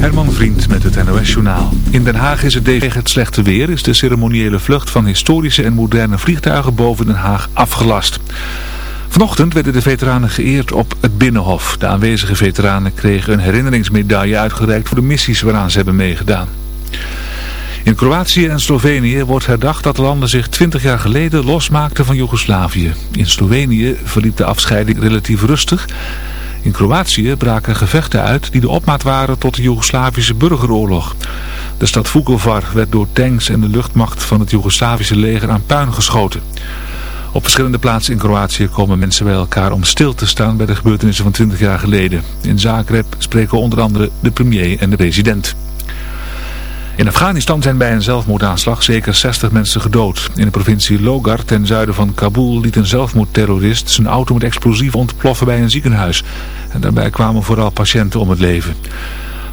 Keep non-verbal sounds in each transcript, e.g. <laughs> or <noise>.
Herman Vriend met het NOS-journaal. In Den Haag is het tegen het slechte weer is de ceremoniële vlucht van historische en moderne vliegtuigen boven Den Haag afgelast. Vanochtend werden de veteranen geëerd op het Binnenhof. De aanwezige veteranen kregen een herinneringsmedaille uitgereikt voor de missies waaraan ze hebben meegedaan. In Kroatië en Slovenië wordt herdacht dat de landen zich 20 jaar geleden losmaakten van Joegoslavië. In Slovenië verliep de afscheiding relatief rustig... In Kroatië braken gevechten uit die de opmaat waren tot de Joegoslavische burgeroorlog. De stad Vukovar werd door tanks en de luchtmacht van het Joegoslavische leger aan puin geschoten. Op verschillende plaatsen in Kroatië komen mensen bij elkaar om stil te staan bij de gebeurtenissen van 20 jaar geleden. In Zagreb spreken onder andere de premier en de president. In Afghanistan zijn bij een zelfmoordaanslag zeker 60 mensen gedood. In de provincie Logar ten zuiden van Kabul liet een zelfmoordterrorist zijn auto met explosief ontploffen bij een ziekenhuis. En daarbij kwamen vooral patiënten om het leven.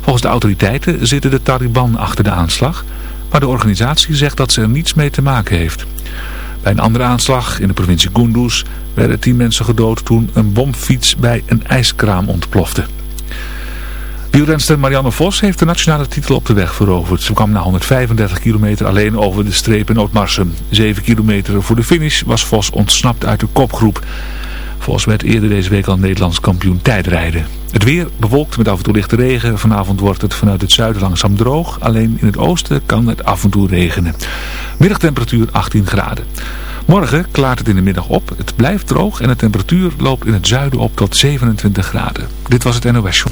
Volgens de autoriteiten zitten de Taliban achter de aanslag, maar de organisatie zegt dat ze er niets mee te maken heeft. Bij een andere aanslag in de provincie Kunduz werden tien mensen gedood toen een bomfiets bij een ijskraam ontplofte. Wielrenster Marianne Vos heeft de nationale titel op de weg veroverd. Ze kwam na 135 kilometer alleen over de streep in Ootmarsum. 7 kilometer voor de finish was Vos ontsnapt uit de kopgroep. Vos werd eerder deze week al Nederlands kampioen tijdrijden. Het weer bewolkt met af en toe lichte regen. Vanavond wordt het vanuit het zuiden langzaam droog. Alleen in het oosten kan het af en toe regenen. Middagtemperatuur 18 graden. Morgen klaart het in de middag op. Het blijft droog en de temperatuur loopt in het zuiden op tot 27 graden. Dit was het NOS Show.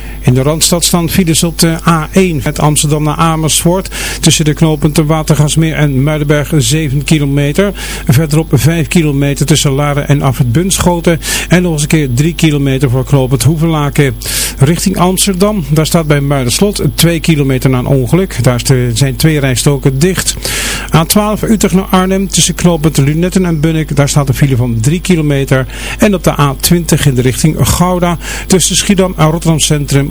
In de Randstad staan files op de A1 uit Amsterdam naar Amersfoort. Tussen de knooppunten Watergasmeer en Muidenberg 7 kilometer. Verderop 5 kilometer tussen Laren en Afrit Bunschoten. En nog eens een keer 3 kilometer voor knooppunt Hoevelaken. Richting Amsterdam, daar staat bij Muiderslot 2 kilometer na een ongeluk. Daar zijn twee rijstoken dicht. A12 Utrecht naar Arnhem tussen knooppunt Lunetten en Bunnik. Daar staat een file van 3 kilometer. En op de A20 in de richting Gouda tussen Schiedam en Rotterdam Centrum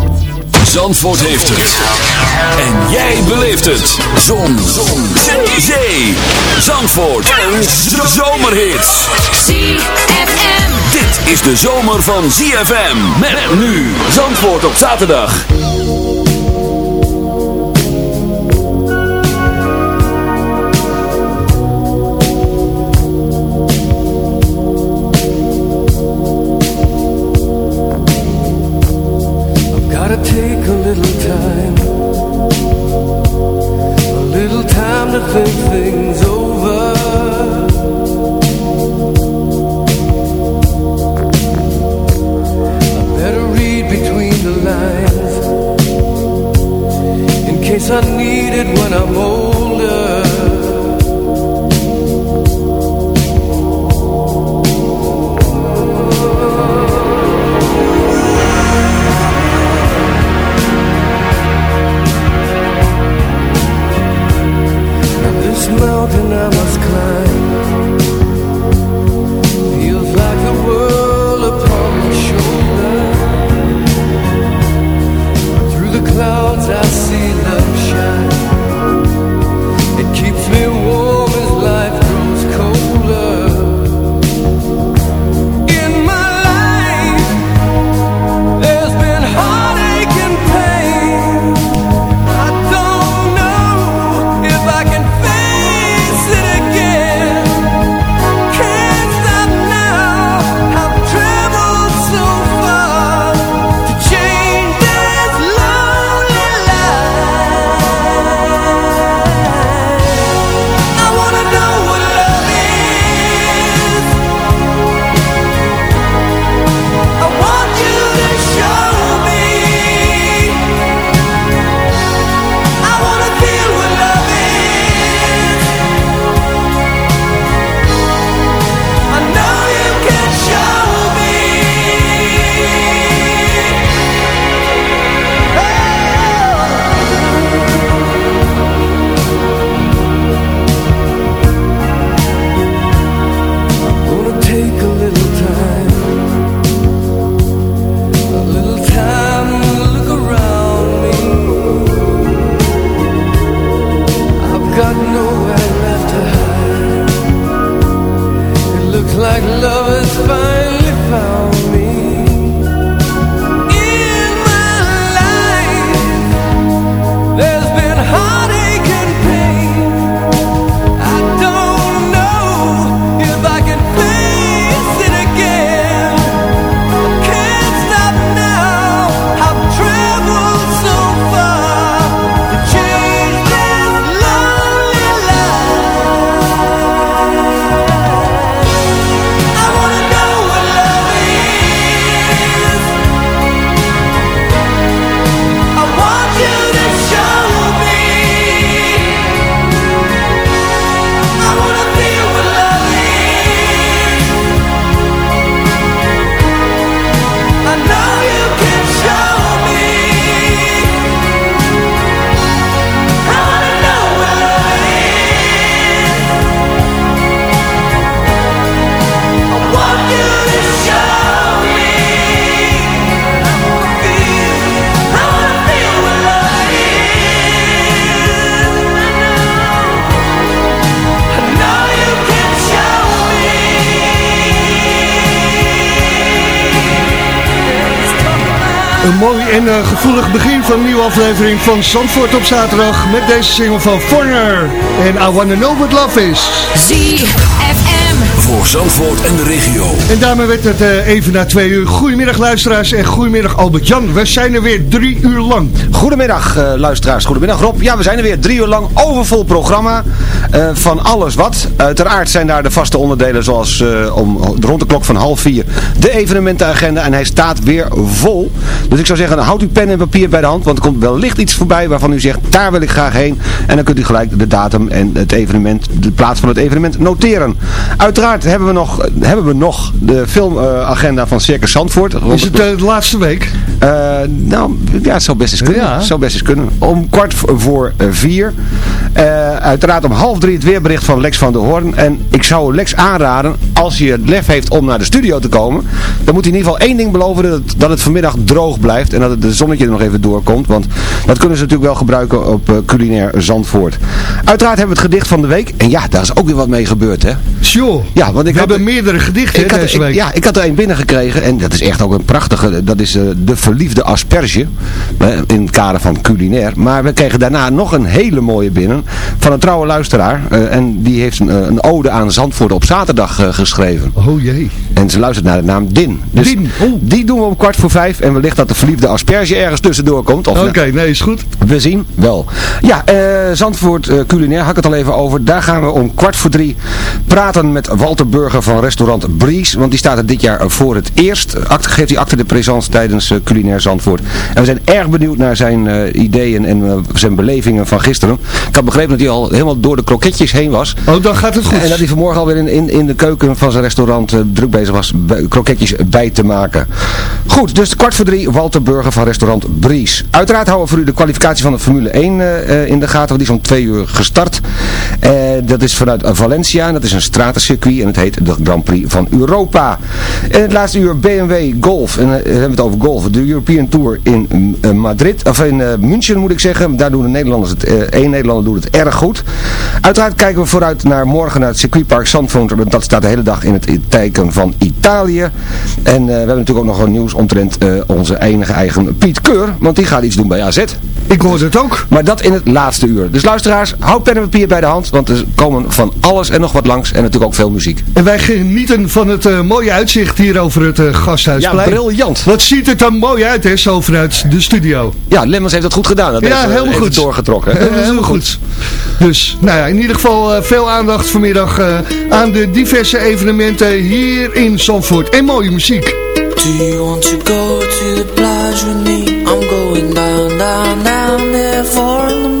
Zandvoort heeft het. En jij beleeft het. Zon. Zon. Zee. Zandvoort. Een zomerhit. ZFM. Dit is de zomer van ZFM. Met nu. Zandvoort op zaterdag. En eh, gevoelig begin van een nieuwe aflevering van Zandvoort op zaterdag met deze single van Foreigner en I Wanna Know What Love Is. Voor Zandvoort en de regio. En daarmee werd het eh, even na twee uur. Goedemiddag luisteraars en goedemiddag Albert-Jan. We zijn er weer drie uur lang. Goedemiddag eh, luisteraars, goedemiddag Rob. Ja, we zijn er weer drie uur lang overvol programma eh, van alles wat. Uiteraard zijn daar de vaste onderdelen zoals eh, om, rond de klok van half vier de evenementenagenda. En hij staat weer vol. Dus ik zou zeggen, houd uw pen en papier bij de hand. Want er komt wellicht iets voorbij waarvan u zegt, daar wil ik graag heen. En dan kunt u gelijk de datum en het evenement, de plaats van het evenement noteren. Uiteraard hebben we nog, hebben we nog de filmagenda van Circus Zandvoort. Is het eh, de laatste week? Eh, nou, ja, het zou best eens kunnen. Ja. Het zou best eens kunnen. Om kwart voor eh, vier. Eh, uiteraard om half drie het weerbericht van Lex van der Hoorn. En ik zou Lex aanraden, als hij het lef heeft om naar de studio te komen, dan moet hij in ieder geval één ding beloven, dat het, dat het vanmiddag droog blijft. En dat het de zonnetje er nog even doorkomt. Want dat kunnen ze natuurlijk wel gebruiken op eh, culinair Zandvoort. Uiteraard hebben we het gedicht van de week. En ja, daar is ook weer wat mee gebeurd, hè. Sure. Ja, want ik We had- hebben meerdere gedichten Ik hè, had, deze ik- week. ja, ik had er een binnengekregen en dat is echt ook een prachtige, dat is eh, de verliefde asperge, in het kader van culinair. Maar we kregen daarna nog een hele mooie binnen, van een trouwe luisteraar. eh, en die heeft een, eh, een ode aan Zandvoort op zaterdag geschreven. Oh jee. En ze luistert naar de naam Din. Dus Din, oh. die doen we om kwart voor vijf en wellicht dat de verliefde asperge ergens tussendoor komt. Oké, nee, is goed. we zien wel. Ja, Zandvoort culinair, had ik het al even over. Daar gaan we om kwart voor drie praten met Walter Burger van restaurant Breeze. Want die staat er dit jaar voor het eerst. Act, geeft hij acte de présence tijdens eh, culinair Zandvoort. En we zijn erg benieuwd naar zijn eh, ideeën en eh, zijn belevingen van gisteren. Ik had begrepen dat hij al helemaal door de kroketjes heen was. Oh, dan gaat het goed. En dat hij vanmorgen alweer in, in, in de keuken van zijn restaurant druk bezig was kroketjes bij te maken. Goed, dus kwart voor drie, Walter Burger van restaurant Breeze. Uiteraard houden we voor u de kwalificatie van de Formule 1 eh, eh, in de gaten, want die is om twee uur gestart. Dat is vanuit Valencia en dat is een stratencircuit en het heet de Grand Prix van Europa. En het laatste uur BMW Golf, en eh, hebben we het over golf, de European Tour in eh, Madrid, of in eh, München moet ik zeggen. Daar doen de Nederlanders het, één Nederlander doet het erg goed. Uiteraard kijken we vooruit naar morgen naar het circuitpark Zandvoort, want dat staat de hele dag in het teken van Italië. En we hebben natuurlijk ook nog een nieuws omtrent onze enige eigen Piet Keur, want die gaat iets doen bij AZ. Ik hoorde het ook. Maar dat in het laatste uur. Dus luisteraars, houd pen en papier bij de hand, want er komen van alles en nog wat langs en natuurlijk ook veel muziek. En wij genieten van het eh, mooie uitzicht hier over het uh, Gasthuisplein. Ja, briljant. Wat ziet het er mooi uit, hè, zo vanuit de studio. Ja, Lemmens heeft dat goed gedaan. Dat ja, heeft, uh, helemaal goed. doorgetrokken. Uh, <laughs> helemaal goed. Dus, nou ja, in ieder geval uh, veel aandacht vanmiddag uh, aan de diverse evenementen hier in Zandvoort. En mooie muziek. Do you want to go to the plage with me? I'm going down, down, down there Four in the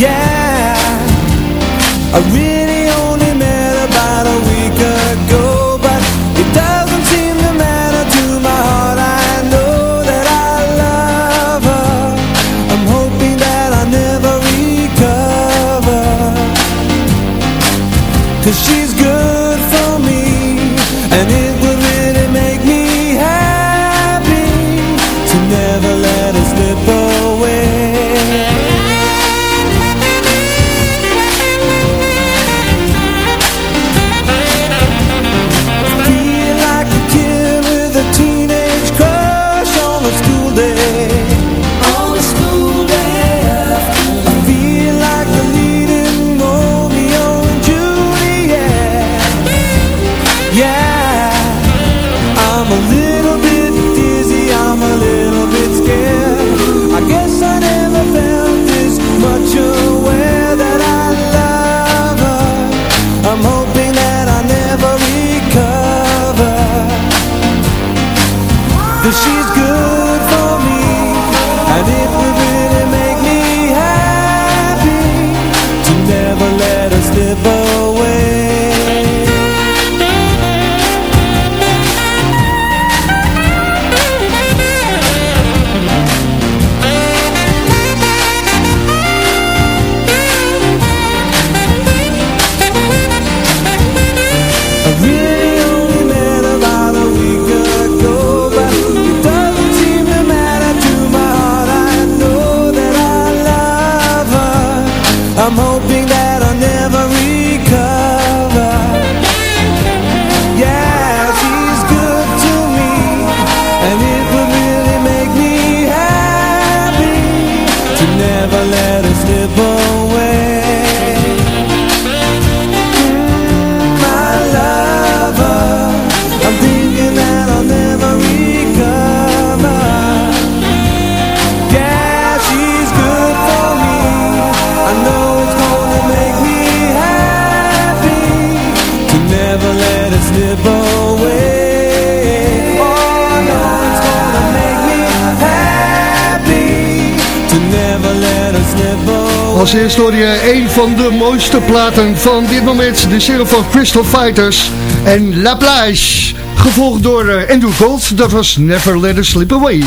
Yeah, I really only met about a week ago, but it doesn't seem to matter to my heart. I know that I love her. I'm hoping that I never. Cause she never let Als je een van de mooiste platen van dit moment. De single van Crystal Fighters en La Plage. Gevolgd door uh, Andrew Gold. Dat was Never Let Us Slip Away.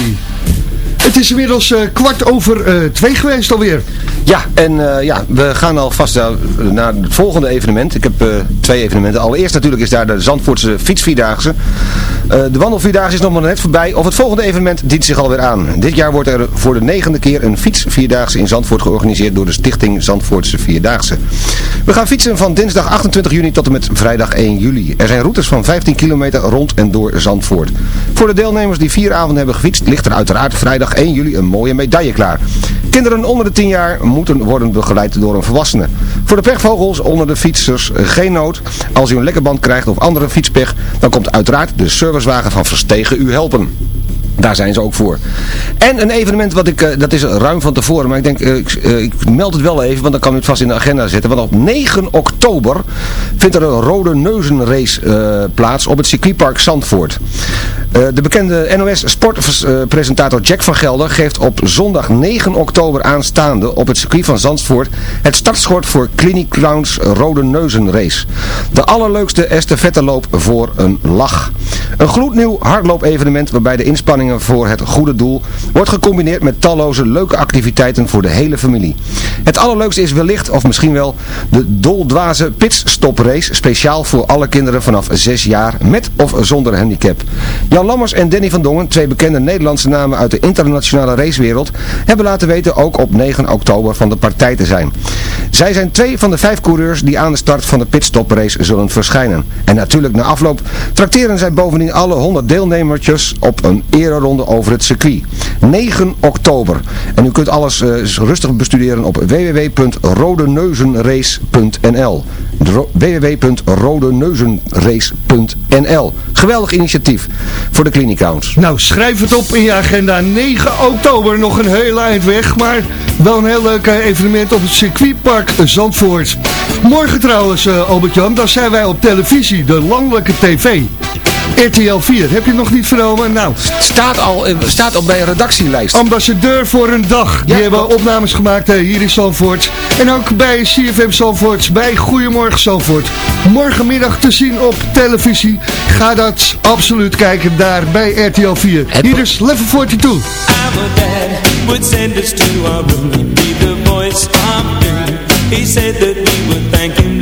Het is inmiddels uh, kwart over uh, twee geweest alweer. Ja, en ja, we gaan alvast naar het volgende evenement. Ik heb twee evenementen. Allereerst natuurlijk is daar de Zandvoortse fietsvierdaagse. de wandelvierdaagse is nog maar net voorbij. Of het volgende evenement dient zich alweer aan. Dit jaar wordt er voor de negende keer een fietsvierdaagse in Zandvoort georganiseerd door de stichting Zandvoortse Vierdaagse. We gaan fietsen van dinsdag 28 juni tot en met vrijdag 1 juli. Er zijn routes van 15 kilometer rond en door Zandvoort. Voor de deelnemers die vier avonden hebben gefietst ligt er uiteraard vrijdag 1 juli een mooie medaille klaar. Kinderen onder de 10 jaar moeten worden begeleid door een volwassene. Voor de pechvogels onder de fietsers geen nood. Als u een lekkerband krijgt of andere fietspech, dan komt uiteraard de servicewagen van Verstegen u helpen. Daar zijn ze ook voor. En een evenement, wat ik, uh, dat is ruim van tevoren, maar ik denk, uh, ik, uh, ik, meld het wel even, want dan kan u het vast in de agenda zetten. Want op 9 oktober vindt er een rode neuzenrace plaats op het circuitpark Zandvoort. De bekende NOS sportpresentator Jack van Gelder geeft op zondag 9 oktober aanstaande op het circuit van Zandvoort het startschort voor Clinic Clowns Rode Neuzenrace. De allerleukste estafetteloop voor een lach. Een gloednieuw hardloop-evenement waarbij de inspanningen voor het goede doel wordt gecombineerd met talloze leuke activiteiten voor de hele familie. Het allerleukste is wellicht, of misschien wel, de doldwaze pitstoprace, speciaal voor alle kinderen vanaf 6 jaar, met of zonder handicap. Lammers en Danny van Dongen, twee bekende Nederlandse namen uit de internationale racewereld, hebben laten weten ook op 9 oktober van de partij te zijn. Zij zijn twee van de vijf coureurs die aan de start van de pitstoprace zullen verschijnen. En natuurlijk na afloop trakteren zij bovendien alle 100 deelnemertjes op een ereronde over het circuit. 9 oktober. En u kunt alles uh, rustig bestuderen op www.rodeneuzenrace.nl www.rodeneuzenrace.nl Geweldig initiatief voor de Clinicouns. Nou, schrijf het op in je agenda. 9 oktober, nog een heel eind weg, maar wel een heel leuk evenement op het circuitpark Zandvoort. Morgen trouwens, uh, Albert-Jan, dan zijn wij op televisie, de landelijke tv. RTL 4, heb je nog niet vernomen? Nou, staat al, staat al bij een redactielijst. Ambassadeur voor een dag. Die hebben opnames gemaakt hier in Zandvoort. En ook bij CFM Zandvoort, bij Goedemorgen Zandvoort. Morgenmiddag te zien op televisie. Ga dat absoluut kijken daar bij RTL 4. Het hier is Level 42. Our dad would send us to our room. He'd be the voice of doom. He said that we would thank him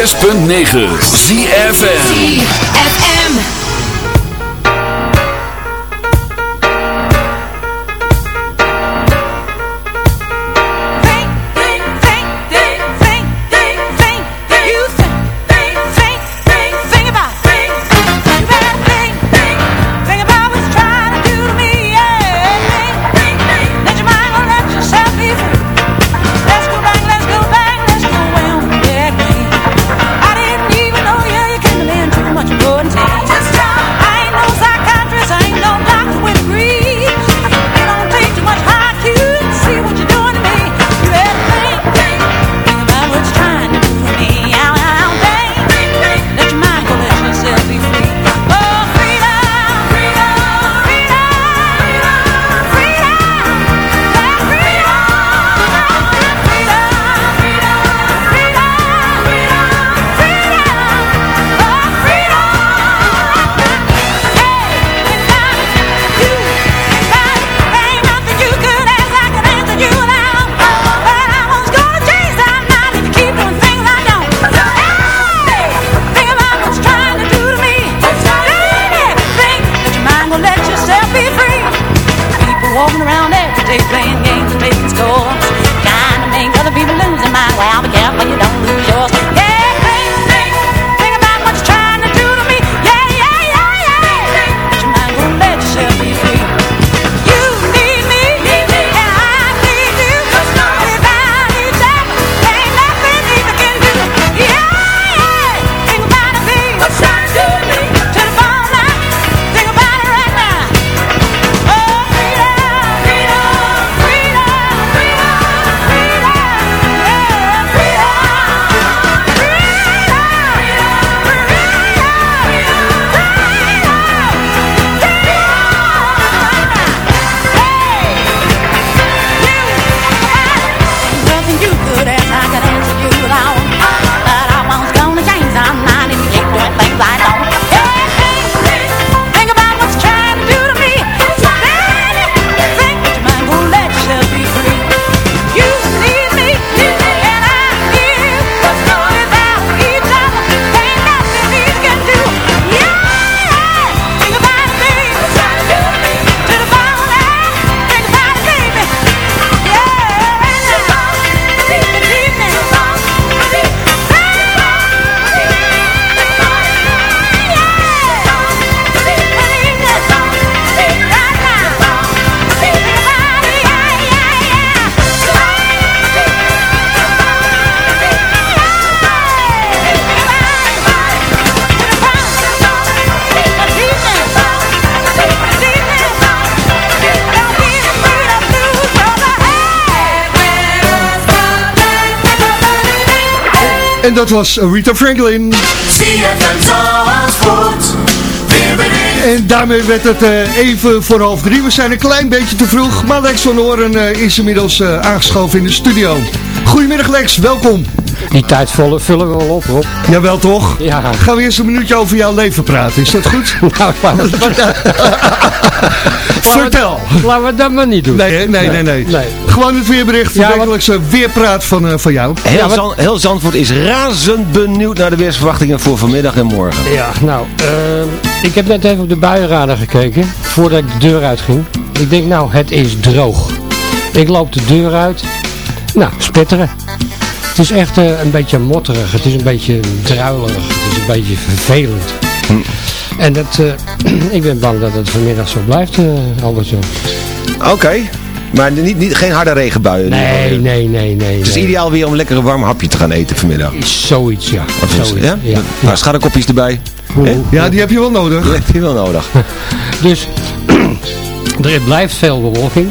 106.9 ZFN En dat was Rita Franklin. En daarmee werd het uh, even voor half drie. We zijn een klein beetje te vroeg, maar Lex van Oren uh, is inmiddels uh, aangeschoven in de studio. Goedemiddag Lex, welkom. Die tijd vullen, vullen we wel op, Rob. Jawel toch? Ja. Gaan we eerst een minuutje over jouw leven praten, is dat goed? <laughs> nou, <laughs> Vertel. Laten we dat maar niet doen. Nee, nee, nee. nee, nee. Gewoon het weerbericht, de ja, wekelijkse weerpraat van, uh, van jou. Heel, ja, Zand, heel Zandvoort is razend benieuwd naar de weersverwachtingen voor vanmiddag en morgen. Ja, nou, uh, ik heb net even op de buienradar gekeken, voordat ik de deur uitging. Ik denk, nou, het is droog. Ik loop de deur uit. Nou, spetteren. Het is echt uh, een beetje motterig. Het is een beetje druilerig. Het is een beetje vervelend. Hm. En dat, uh, <clears throat> ik ben bang dat het vanmiddag zo blijft, uh, Albertje. Oké. Okay. Maar niet, niet, geen harde regenbuien? Nee, nee, nee, nee. Het is nee. ideaal weer om lekker een warm hapje te gaan eten vanmiddag. Zoiets, ja. Wat zoiets, ja? ja. Nou, schadekopjes erbij. Ja, die heb je wel nodig. Die heb je wel nodig. <laughs> dus, <clears throat> er blijft veel bewolking.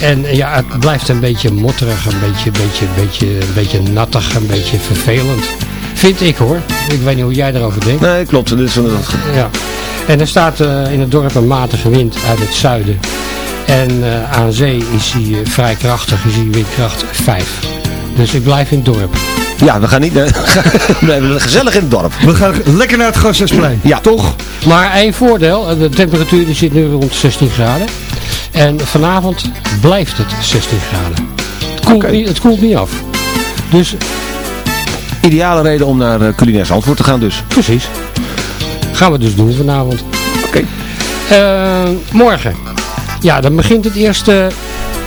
En ja, het blijft een beetje motterig, een beetje, beetje, beetje, een beetje nattig, een beetje vervelend. Vind ik hoor. Ik weet niet hoe jij erover denkt. Nee, klopt. Dus, uh... Ja. En er staat uh, in het dorp een matige wind uit het zuiden. En uh, aan zee is hij uh, vrij krachtig, is hij windkracht 5. Dus ik blijf in het dorp. Ja, we gaan niet... <laughs> we blijven gezellig in het dorp. We gaan lekker naar het Gasthuisplein. Ja. Toch? Maar één voordeel, de temperatuur die zit nu rond 16 graden. En vanavond blijft het 16 graden. Het koelt, okay. niet, het koelt niet af. Dus Ideale reden om naar uh, culinair Zandvoort te gaan dus. Precies. Gaan we dus doen vanavond. Oké. Eh, morgen. Ja, dan begint het eerst eh,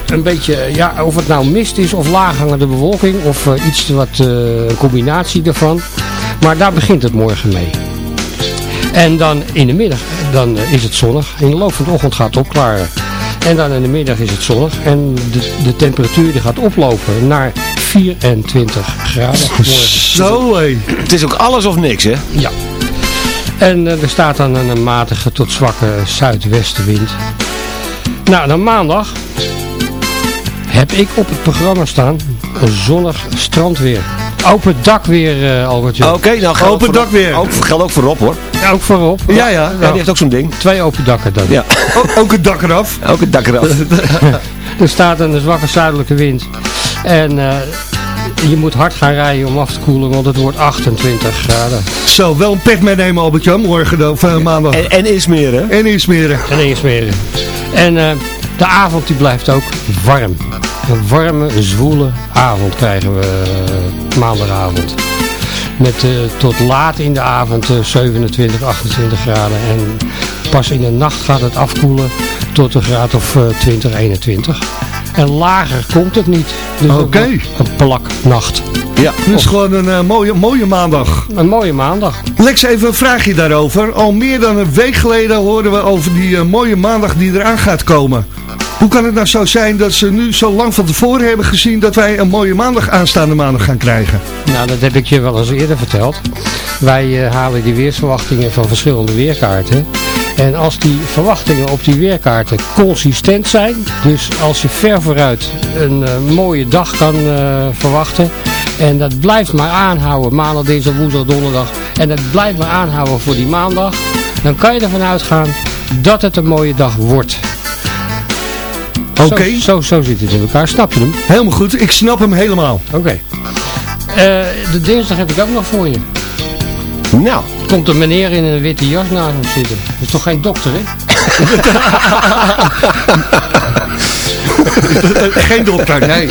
een beetje, ja, of het nou mist is of laaghangende bewolking of iets wat, een combinatie daarvan. Maar daar begint het morgen mee. En dan in de middag, dan is het zonnig. In de loop van de ochtend gaat het opklaren. En dan in de middag is het zonnig. En de, de temperatuur die gaat oplopen naar 24 graden. Zo hé. Het is ook alles of niks hè? Ja. En eh, er staat dan een, matige tot zwakke zuidwestenwind. Nou, dan maandag heb ik op het programma staan een zonnig strandweer. Open dak weer, eh Albertje. Oké, nou geldt Open dak voor- weer. Ook, geldt ook voor Rob hoor. Ja, ook voorop. Ja, ja. Ja, die heeft ook zo'n ding. Twee open dakken dan. Ja, Ook, ook het dak eraf. ook het dak eraf. <laughs> <laughs> Er staat een zwakke zuidelijke wind. En eh, je moet hard gaan rijden om af te koelen, want het wordt 28 graden. Zo, wel een pet meenemen Albert-Jan, morgen dan, of eh, maandag. En, en is meer hè? En insmeren. En insmeren. En eh, de avond die blijft ook warm. Een warme, zwoele avond krijgen we maandagavond. Met eh, tot laat in de avond eh, 27, 28 graden. En pas in de nacht gaat het afkoelen tot een graad of eh, 20, 21. En lager komt het niet. Dus Oké. Een plaknacht. Ja. Dus gewoon een eh, mooie, mooie maandag. Een mooie maandag. Lex, even een vraagje daarover. Al meer dan een week geleden hoorden we over die eh, mooie maandag die eraan gaat komen. Hoe kan het nou zo zijn dat ze nu zo lang van tevoren hebben gezien dat wij een mooie maandag aanstaande maandag gaan krijgen? Nou, dat heb ik je wel eens eerder verteld. Wij eh, halen die weersverwachtingen van verschillende weerkaarten. En als die verwachtingen op die weerkaarten consistent zijn, dus als je ver vooruit een eh, mooie dag kan eh, verwachten, en dat blijft maar aanhouden, maandag, dinsdag, woensdag, donderdag, en dat blijft maar aanhouden voor die maandag, dan kan je ervan uitgaan dat het een mooie dag wordt. Oké. Zo, zo, zo zit het in elkaar, snap je hem? Helemaal goed, ik snap hem helemaal. Oké. Eh, de dinsdag heb ik ook nog voor je. Nou, Komt een meneer in een witte jas naast hem zitten. Dat is toch geen dokter, hè? <laughs> Geen dokter, nee.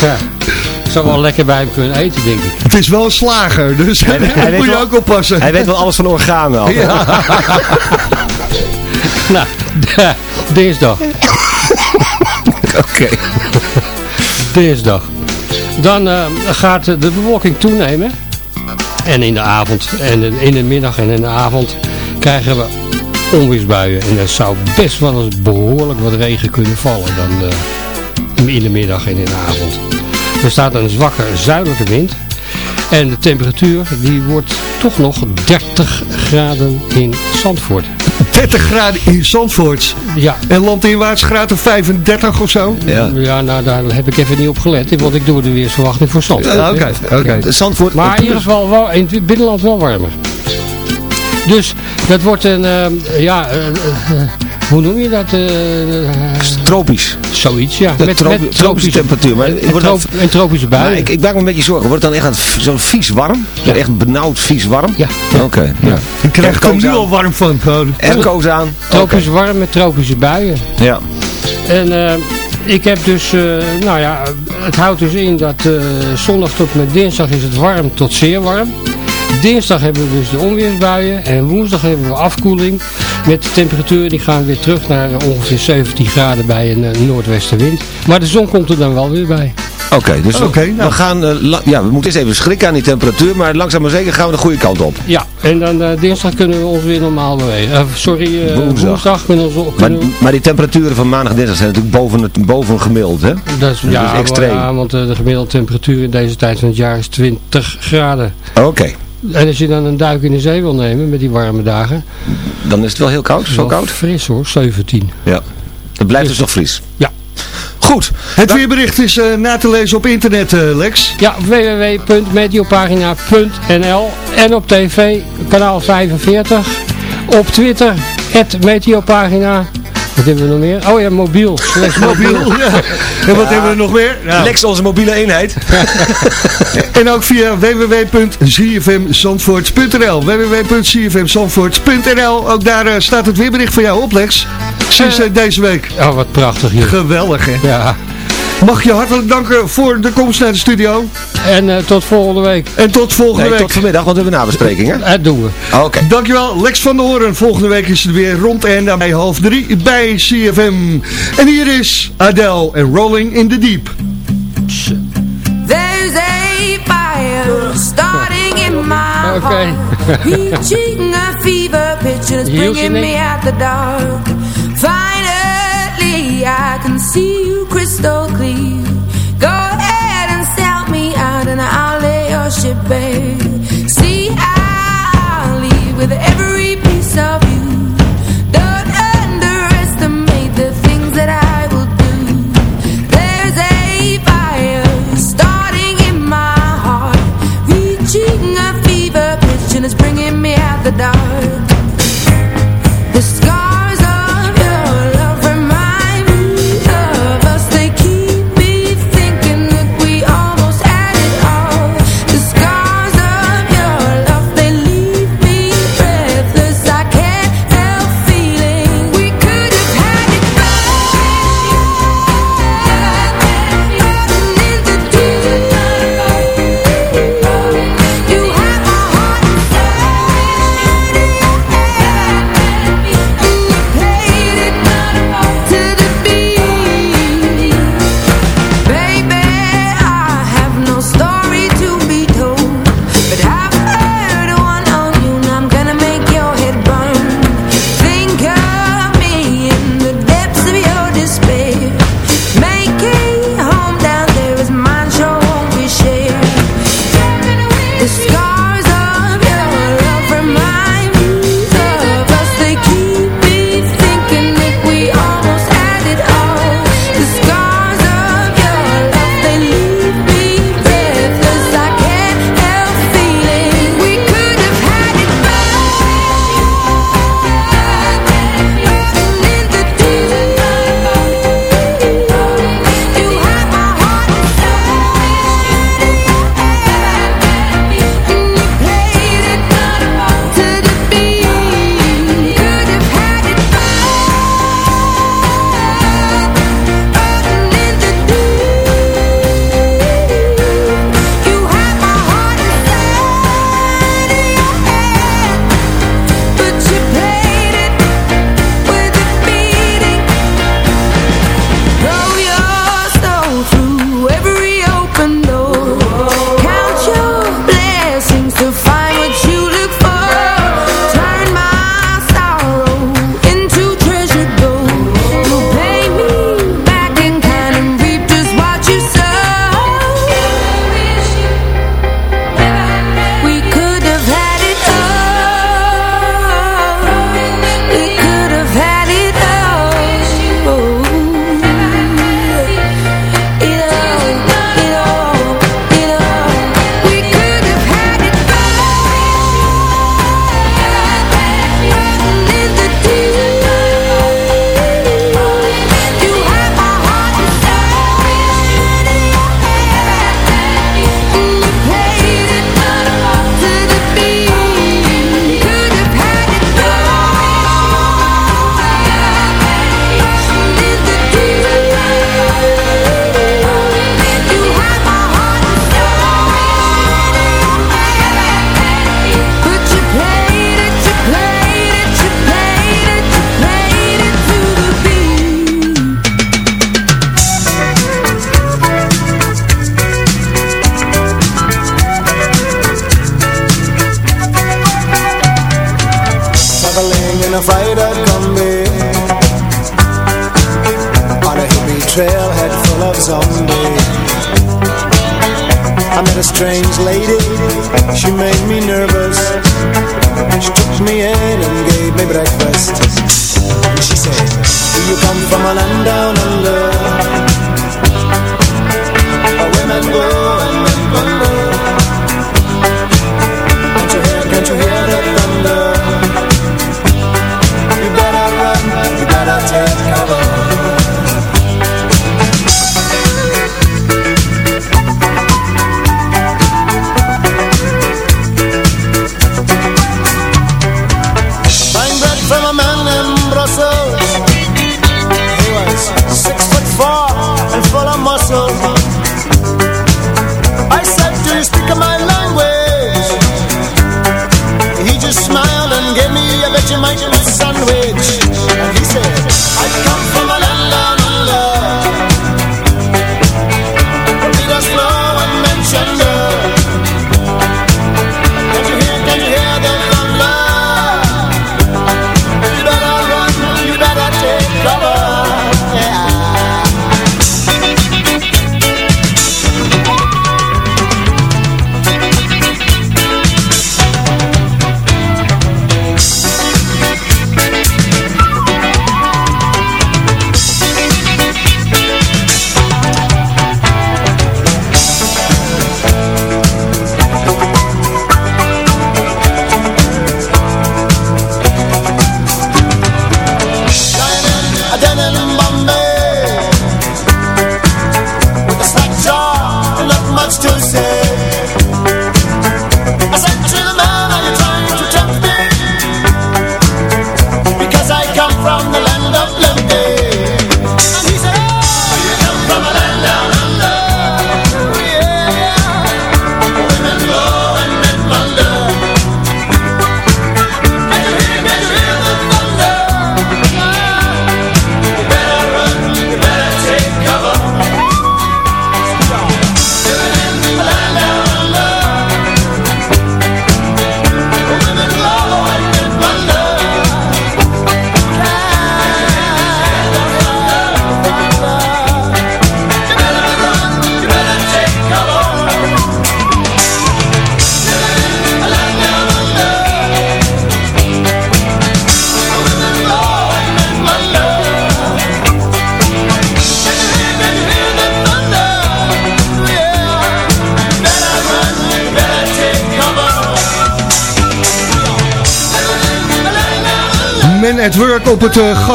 Ja. <laughs> Zou wel lekker bij hem kunnen eten, denk ik. Het is wel een slager, dus hij <laughs> moet je wel- ook oppassen. hij weet wel alles van organen al. Ja. Nou, dinsdag. Oké. Dinsdag. Dan eh, gaat de bewolking toenemen. En in de avond, en in- de middag en in de avond krijgen we onweersbuien. En er zou best wel eens behoorlijk wat regen kunnen vallen dan eh, in de middag en in de avond. Er staat een zwakke zuidelijke wind. En de temperatuur die wordt toch nog 30 graden in Zandvoort. 30 graden in Zandvoort. Ja, En landinwaarts graad of 35 of zo? Ja. ja nou, daar heb ik even niet op gelet, want ik doe de weersverwachting voor Zandvoort. Oké, oké. Zandvoort. Maar in ieder geval wel, in het binnenland wel warmer. Dus dat wordt een, eh, ja, eh, hoe noem je dat? eh, eh, Tropisch. zoiets, ja. Tropi- tropische temperatuur, maar en, wordt en tropische buien. ik, ik maak me een beetje zorgen. Wordt het dan echt een- zo vies warm? Ja. Echt benauwd vies warm? Ja. Oké. ja. Ik krijg er nu al warm van. gewoon. Airco's aan? Tropisch warm met tropische buien. Ja. En eh, ik heb dus, eh, nou ja, het houdt dus in dat eh, zondag tot met dinsdag is het warm tot zeer warm. Dinsdag hebben we dus de onweersbuien en woensdag hebben we afkoeling. Met de temperatuur die gaan weer terug naar ongeveer 17 graden bij een eh, noordwestenwind. Maar de zon komt er dan wel weer bij. Oké, dus we- Oké, nou. we gaan, eh, ja, we moeten eerst even schrikken aan die temperatuur, maar langzaam maar zeker gaan we de goede kant op. Ja, en dan eh, dinsdag kunnen we ons weer normaal bewegen. Eh, sorry, eh, Woensdag. woensdag. kunnen we, ons- Maar, maar die temperaturen van maandag en dinsdag zijn natuurlijk boven het boven gemiddeld, hè? dat is, ja, is extreem. ja, want eh, de gemiddelde temperatuur in deze tijd van het jaar is 20 graden. Oké, En als je dan een duik in de zee wil nemen met die warme dagen, dan is het wel heel koud, zo wel koud. fris hoor, 17. Ja. Het blijft dus nog fris. Ja. Goed. Het weerbericht is eh, na te lezen op internet, eh, Lex. Ja, www.meteopagina.nl en op tv, kanaal 45. Op Twitter, Meteopagina. Wat hebben we nog meer? Oh ja, mobiel. <laughs> Mobiel. Ja. En wat hebben we nog meer? Lex, onze mobiele eenheid. <laughs> En ook via www.zfmzandvoort.nl www.zfmzandvoort.nl Ook daar eh, staat het weerbericht van jou op, Lex. Sinds eh, deze week. Oh, wat prachtig hier. Geweldig, hè? Ja. Mag je hartelijk danken voor de komst naar de studio. En eh, tot volgende week. En tot volgende nee, week. tot vanmiddag, want we hebben nabespreking? <laughs> Dat doen we. Ah, oké. Dankjewel Lex van der Hoorn. Volgende week is het weer rond en bij half drie bij CFM. En hier is Adele en Rolling in the Deep. There's a fire starting in my heart. A fever pitch bringing me out the dark.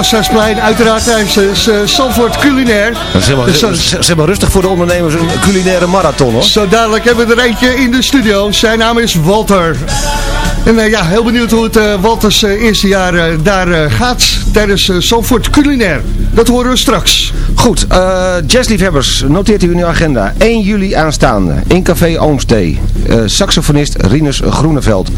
Gasthuisplein. Uiteraard tijdens uh, Zandvoort Culinair. Dat is helemaal, Dus rustig voor de ondernemers een culinaire marathon hoor. Zo dadelijk hebben we er eentje in de studio. Zijn naam is Walter. En eh, ja, heel benieuwd hoe het eh, Walters eh, eerste jaar eh, daar eh, gaat tijdens uh, Zandvoort Culinair. Dat horen we straks. Goed, eh, jazzliefhebbers, noteert u in uw agenda. 1 juli aanstaande, in Café Oomstee. Eh, saxofonist Rinus Groeneveld.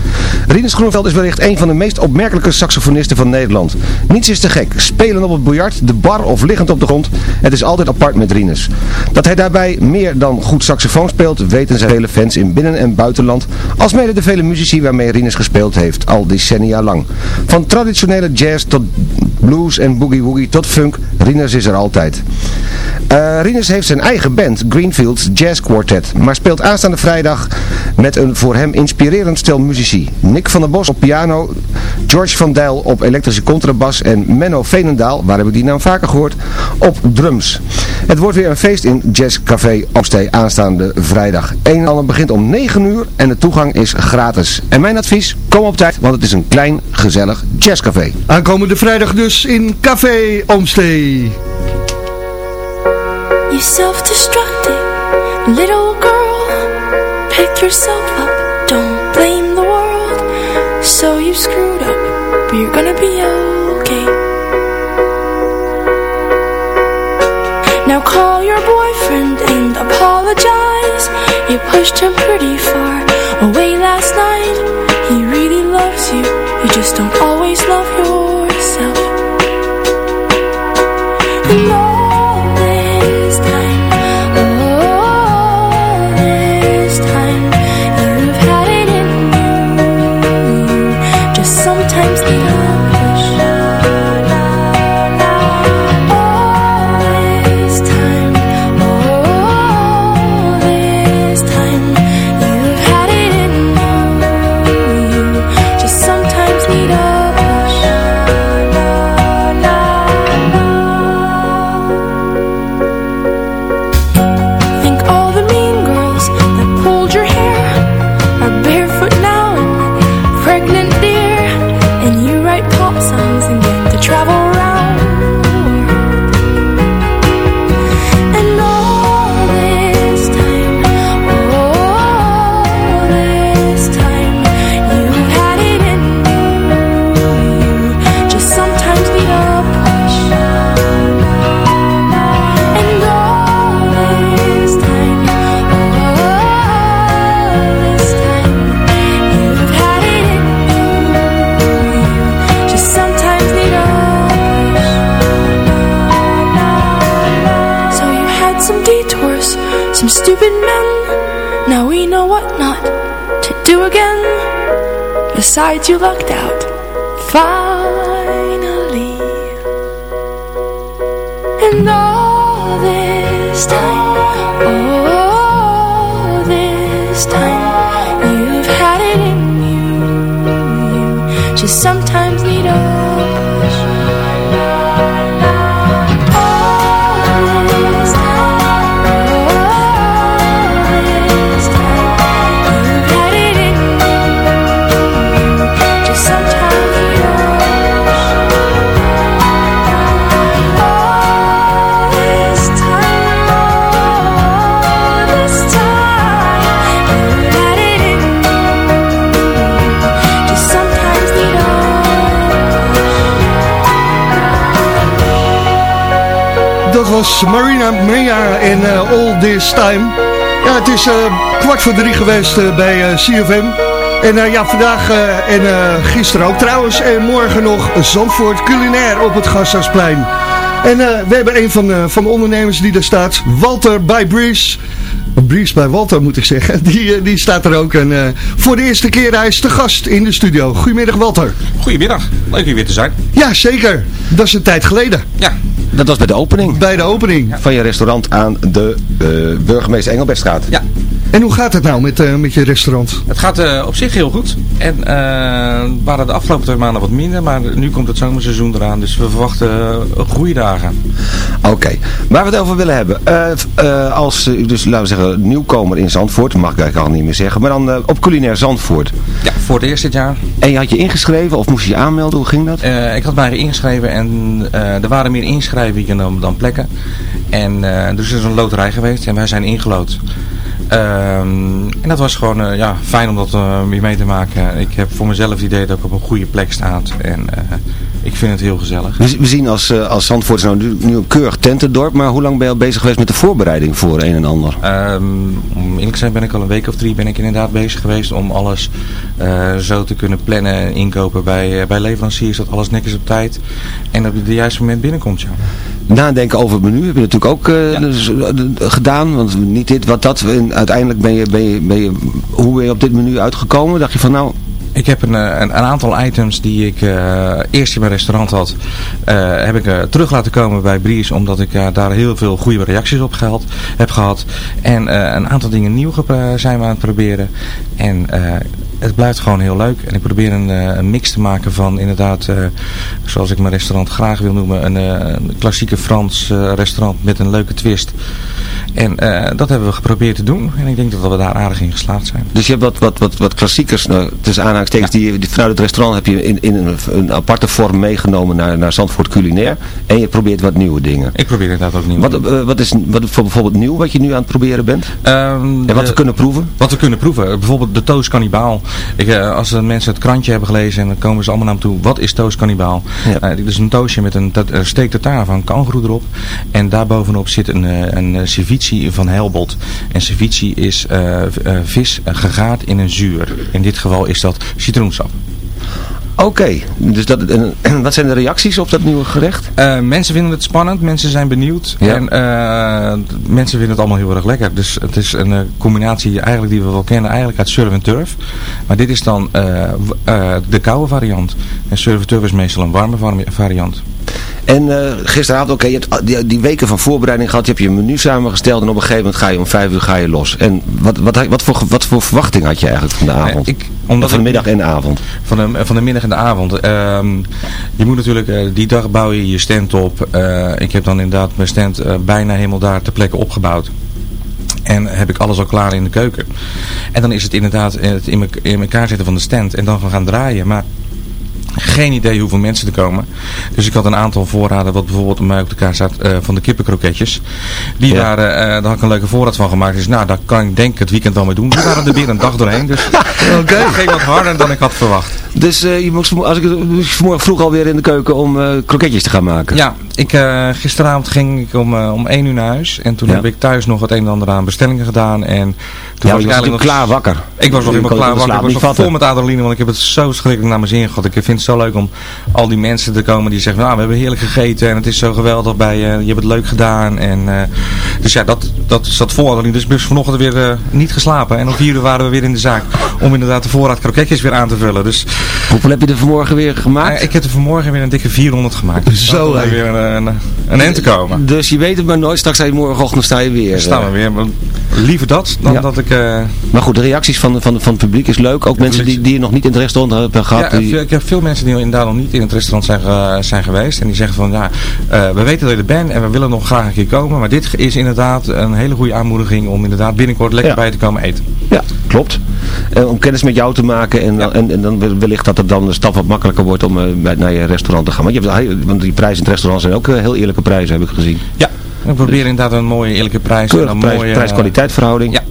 Rinus Groeneveld is wellicht een van de meest opmerkelijke saxofonisten van Nederland. Niets is te gek. Spelen op het biljart, de bar of liggend op de grond. Het is altijd apart met Rinus. Dat hij daarbij meer dan goed saxofoon speelt, weten zijn vele fans in binnen- en buitenland. Alsmede de vele muzici waarmee Rinus gespeeld heeft, al decennia lang. Van traditionele jazz tot blues en boogie-woogie tot funk, Rinus is er altijd. Eh Rinus heeft zijn eigen band, Greenfields Jazz Quartet, maar speelt aanstaande vrijdag met een voor hem inspirerend stel muzici. Nick van der Bos op piano, George van Dijl op elektrische contrabas en Menno Veenendaal, waar heb ik die naam vaker gehoord, op drums. Het wordt weer een feest in Jazz Café Oostee aanstaande vrijdag. Een en ander begint om 9 uur en de toegang is gratis. En mijn advies, kom op tijd, want het is een klein, gezellig jazzcafé. Aankomende vrijdag dus in Café Oomstee. You self-destructive little girl Pick yourself up, don't So you screwed up, but you're gonna be okay. Now call your boyfriend and apologize. You pushed him pretty far away last night. He really loves you, you just don't always love yourself Besides, you lucked out finally. Was Marina Mea en eh, All This Time. Ja, het is eh, kwart voor drie geweest eh, bij CFM. En ja, vandaag en gisteren ook trouwens. En morgen nog Zandvoort culinair op het Gasthuisplein. En we hebben een van, van de ondernemers die daar staat. Walter bij Breeze. Breeze bij Walter moet ik zeggen. <laughs> Die, die staat er ook. En voor de eerste keer hij is te gast in de studio. Goedemiddag Walter. Goedemiddag, leuk hier weer te zijn. Ja, zeker. Dat is een tijd geleden. Ja. Dat was bij de opening. Bij de opening. Van je restaurant aan de eh, burgemeester Engelbertstraat. Ja. En hoe gaat het nou met, eh, met je restaurant? Het gaat eh, op zich heel goed. En we waren de afgelopen twee maanden wat minder, maar nu komt het zomerseizoen eraan. Dus we verwachten uh, goede dagen. Oké, waar we het over willen hebben. Eh, eh, als, uh, dus laten we zeggen, nieuwkomer in Zandvoort, mag ik eigenlijk al niet meer zeggen. Maar dan uh, op culinair Zandvoort. Ja, voor het eerst dit jaar. En je had je ingeschreven of moest je je aanmelden? Hoe ging dat? Uh, ik had mij ingeschreven en er waren meer inschrijvingen dan, dan plekken. En dus er is een loterij geweest en wij zijn ingelood. Um, en dat was gewoon uh, ja, fijn om dat uh, weer mee te maken. Ik heb voor mezelf het idee dat ik op een goede plek sta. En uh, ik vind het heel gezellig. We, we zien als, als Zandvoort nou nu, nu een keurig tentendorp. Maar hoe lang ben je al bezig geweest met de voorbereiding voor een en ander? Um, om eerlijk te zijn ben ik al een week of drie ben ik inderdaad bezig geweest. Om alles zo te kunnen plannen en inkopen bij, bij leveranciers. Dat alles netjes op tijd. En op het juiste moment binnenkomt. Ja. Nadenken over het menu heb je natuurlijk ook ja. dus, gedaan. Want niet dit, wat dat. En uiteindelijk ben je, ben, je, ben je, hoe ben je op dit menu uitgekomen? Dacht je van nou... Ik heb een, een, een aantal items die ik uh, eerst in mijn restaurant had, uh, heb ik terug laten komen bij Bries, omdat ik daar heel veel goede reacties op gehad, heb gehad. En een aantal dingen nieuw zijn we aan het proberen. En het blijft gewoon heel leuk. En ik probeer een, een mix te maken van inderdaad, zoals ik mijn restaurant graag wil noemen, een, een klassieke Frans restaurant met een leuke twist. En dat hebben we geprobeerd te doen. En ik denk dat we daar aardig in geslaagd zijn. Dus je hebt wat, wat, wat, wat klassiekers, nou, tussen aanhalingstekens, ja. die, die vanuit het restaurant heb je in, in een, een, aparte vorm meegenomen naar, naar Zandvoort Culinair. En je probeert wat nieuwe dingen. Ik probeer inderdaad ook nieuwe wat, uh, wat is wat bijvoorbeeld nieuw wat je nu aan het proberen bent? Um, en wat we kunnen proeven? Wat we kunnen proeven. Bijvoorbeeld de Toast Cannibaal. Ik, uh, als de mensen het krantje hebben gelezen en dan komen ze allemaal naar me toe. Wat is Toast Cannibaal? Ja. Dit is een toastje met een, steak tartare van kangoeroe erop. En daarbovenop zit een, een, een van Helbot. En ceviche is vis gegaard in een zuur. In dit geval is dat citroensap. Oké, okay. dus dat, en, wat zijn de reacties op dat nieuwe gerecht? Uh, mensen vinden het spannend, mensen zijn benieuwd ja. en uh, mensen vinden het allemaal heel erg lekker. Dus het is een uh, combinatie eigenlijk die we wel kennen eigenlijk uit surf en turf. Maar dit is dan de koude variant. En surf en turf is meestal een warme variant. En uh, gisteravond, oké, okay, je hebt die, die, weken van voorbereiding gehad, je hebt je menu samengesteld en op een gegeven moment ga je om vijf uur ga je los. En wat, wat, wat, voor, wat voor verwachting had je eigenlijk van de avond? Ik, omdat van de middag en de avond? Van de, van de middag en de avond. Um, je moet natuurlijk, uh, die dag bouw je je stand op. Uh, ik heb dan inderdaad mijn stand bijna helemaal daar ter plekke opgebouwd. En heb ik alles al klaar in de keuken. En dan is het inderdaad het in, me, in elkaar zetten van de stand en dan gaan draaien. Maar geen idee hoeveel mensen er komen. Dus ik had een aantal voorraden, wat bijvoorbeeld bij mij op de kaart staat, uh, van de kippenkroketjes. Die ja. daar, uh, daar had ik een leuke voorraad van gemaakt. Dus nou, daar kan ik denk het weekend wel mee doen. Die waren er weer een dag doorheen. Dus okay. <laughs> dat ging wat harder dan ik had verwacht. Dus eh, je moest, als ik, vanmorgen vroeg alweer in de keuken om eh, kroketjes te gaan maken. Ja, ik, eh, gisteravond ging ik om, eh, om 1 uur naar huis. En toen Ja. heb ik thuis nog het een en ander aan bestellingen gedaan. En toen Ja, was ik was eigenlijk nog klaar wakker. Ik was nog helemaal klaar wakker. Ik was nog vol met adrenaline, want ik heb het zo schrikkelijk naar mijn zin gehad. Ik vind zo leuk om al die mensen te komen die zeggen, nou, we hebben heerlijk gegeten en het is zo geweldig bij je. Je hebt het leuk gedaan. En, eh, dus ja, dat, dat zat adrenaline. Dus ben vanochtend weer eh, niet geslapen. En om vier uur waren we weer in de zaak om inderdaad de voorraad kroketjes weer aan te vullen. Dus Hoeveel heb je er vanmorgen weer gemaakt? eh, ik heb er vanmorgen weer een dikke 400 gemaakt. Dus Zo, hè. weer een, een, eind te komen. Dus je weet het maar nooit, straks je morgenochtend sta je weer. Staan we weer. Maar liever dat dan Ja. dat ik... Maar goed, de reacties van, van, van het publiek is leuk. Ook mensen die, die je nog niet in het restaurant hebben gehad. ja, die- ik heb veel mensen die inderdaad nog niet in het restaurant zijn, zijn geweest. En die zeggen van ja, eh, we weten dat je er bent en we willen nog graag een keer komen. Maar dit is inderdaad een hele goede aanmoediging om inderdaad binnenkort lekker Ja. bij te komen eten. Ja, klopt. Eh, om kennis met jou te maken en, en, en dan wellicht dat het dan de stap wat makkelijker wordt om eh, bij, naar je restaurant te gaan. Want, je hebt, want die prijzen in het restaurant zijn ook eh, heel eerlijke prijzen, heb ik gezien. Ja, we proberen inderdaad een mooie eerlijke prijs. Keurige en een prijs, mooie, prijs-kwaliteit verhouding. Ja.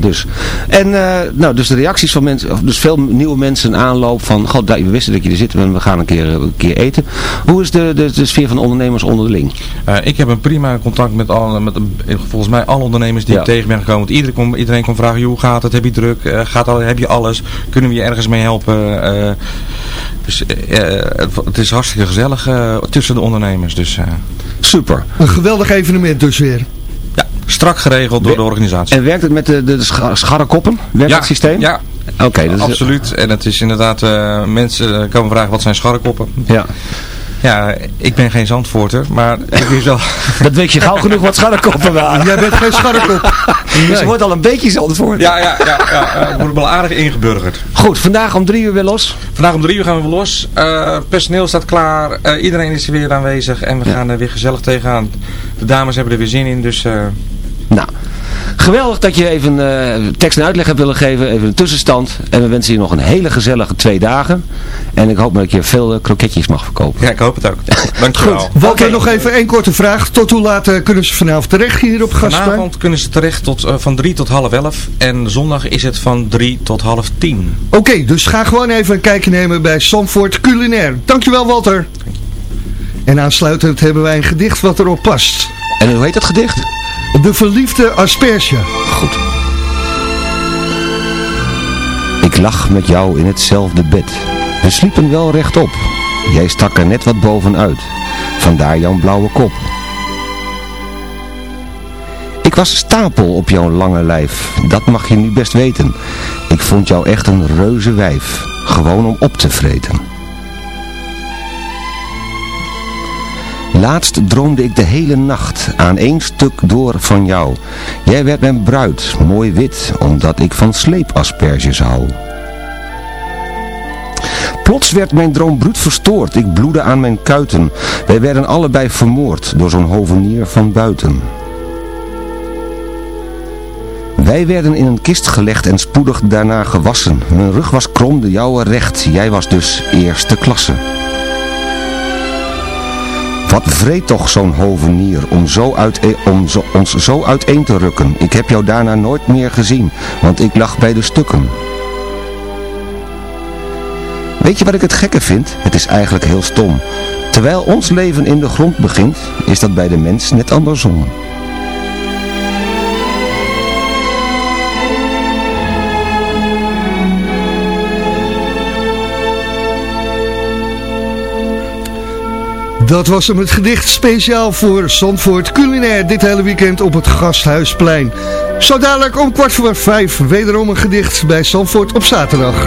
Dus. En eh, nou, dus de reacties van mensen, dus veel nieuwe mensen aanloop van, god, daar- we wisten dat je er zit en we gaan een keer, een keer eten. Hoe is de, de, de sfeer van de ondernemers onderling? Eh, ik heb een prima contact met, alle, met eh, volgens mij alle ondernemers die Ja. ik tegen ben gekomen. Want iedereen, kon, iedereen kon vragen, hoe gaat het? Heb je druk? Eh, gaat al, heb je alles? Kunnen we je ergens mee helpen? Eh, dus eh, eh, het, het is hartstikke gezellig eh, tussen de ondernemers. Dus eh, Super. Een geweldig evenement dus weer. Ja, strak geregeld door de organisatie. En werkt het met de, de scha- scharrekoppen? Werkt Ja, het systeem? Ja, Oké, dat is- absoluut. En het is inderdaad, eh, mensen komen vragen wat zijn scharrekoppen. Ja. Ja, ik ben geen zandvoorter, maar ik wel... <laughs> Dat weet je gauw genoeg wat scharrekoppen waren. Jij bent geen scharrekop. <laughs> Dus je wordt al een beetje zandvoort. Ja, ja, ja, ja, ja, ik word wel aardig ingeburgerd. Goed, vandaag om drie uur weer los. Vandaag om drie uur gaan we weer los. Eh, personeel staat klaar. Eh, iedereen is er weer aanwezig. En we gaan er weer gezellig tegenaan. De dames hebben er weer zin in. Dus eh, Nou, geweldig dat je even eh, tekst en uitleg hebt willen geven. Even een tussenstand. En we wensen je nog een hele gezellige twee dagen. En ik hoop dat je veel eh, kroketjes mag verkopen. ja, ik hoop het ook. <laughs> Dankjewel. Walter, nog even één korte vraag. Tot hoe laat eh, kunnen ze vanavond terecht hier op Gastplein? Vanavond kunnen ze terecht tot, eh, van drie tot half elf. En zondag is het van drie tot half tien. Oké, dus ga gewoon even een kijkje nemen bij Zandvoort Culinair. Dankjewel Walter. En aansluitend hebben wij een gedicht wat erop past. En hoe heet dat gedicht? De verliefde asperge. Goed. Ik lag met jou in hetzelfde bed. We sliepen wel rechtop. Jij stak er net wat bovenuit. Vandaar jouw blauwe kop. Ik was stapel op jouw lange lijf. Dat mag je nu best weten. Ik vond jou echt een reuze wijf. Gewoon om op te vreten. Laatst droomde ik de hele nacht aan één stuk door van jou. Jij werd mijn bruid, mooi wit, omdat ik van sleepasperges hou. Plots werd mijn droom verstoord, ik bloedde aan mijn kuiten. Wij werden allebei vermoord door zo'n hovenier van buiten. Wij werden in een kist gelegd en spoedig daarna gewassen. Mijn rug was krom, de jouwe recht, jij was dus eerste klasse. Wat vreet toch zo'n hovenier om, zo uit, om zo, ons zo uiteen te rukken. Ik heb jou daarna nooit meer gezien, want ik lag bij de stukken. Weet je wat ik het gekke vind? Het is eigenlijk heel stom. Terwijl ons leven in de grond begint, is dat bij de mens net andersom. Dat was hem het gedicht speciaal voor Zandvoort Culinair dit hele weekend op het Gasthuisplein. Zo dadelijk om kwart voor vijf wederom een gedicht bij Zandvoort op zaterdag.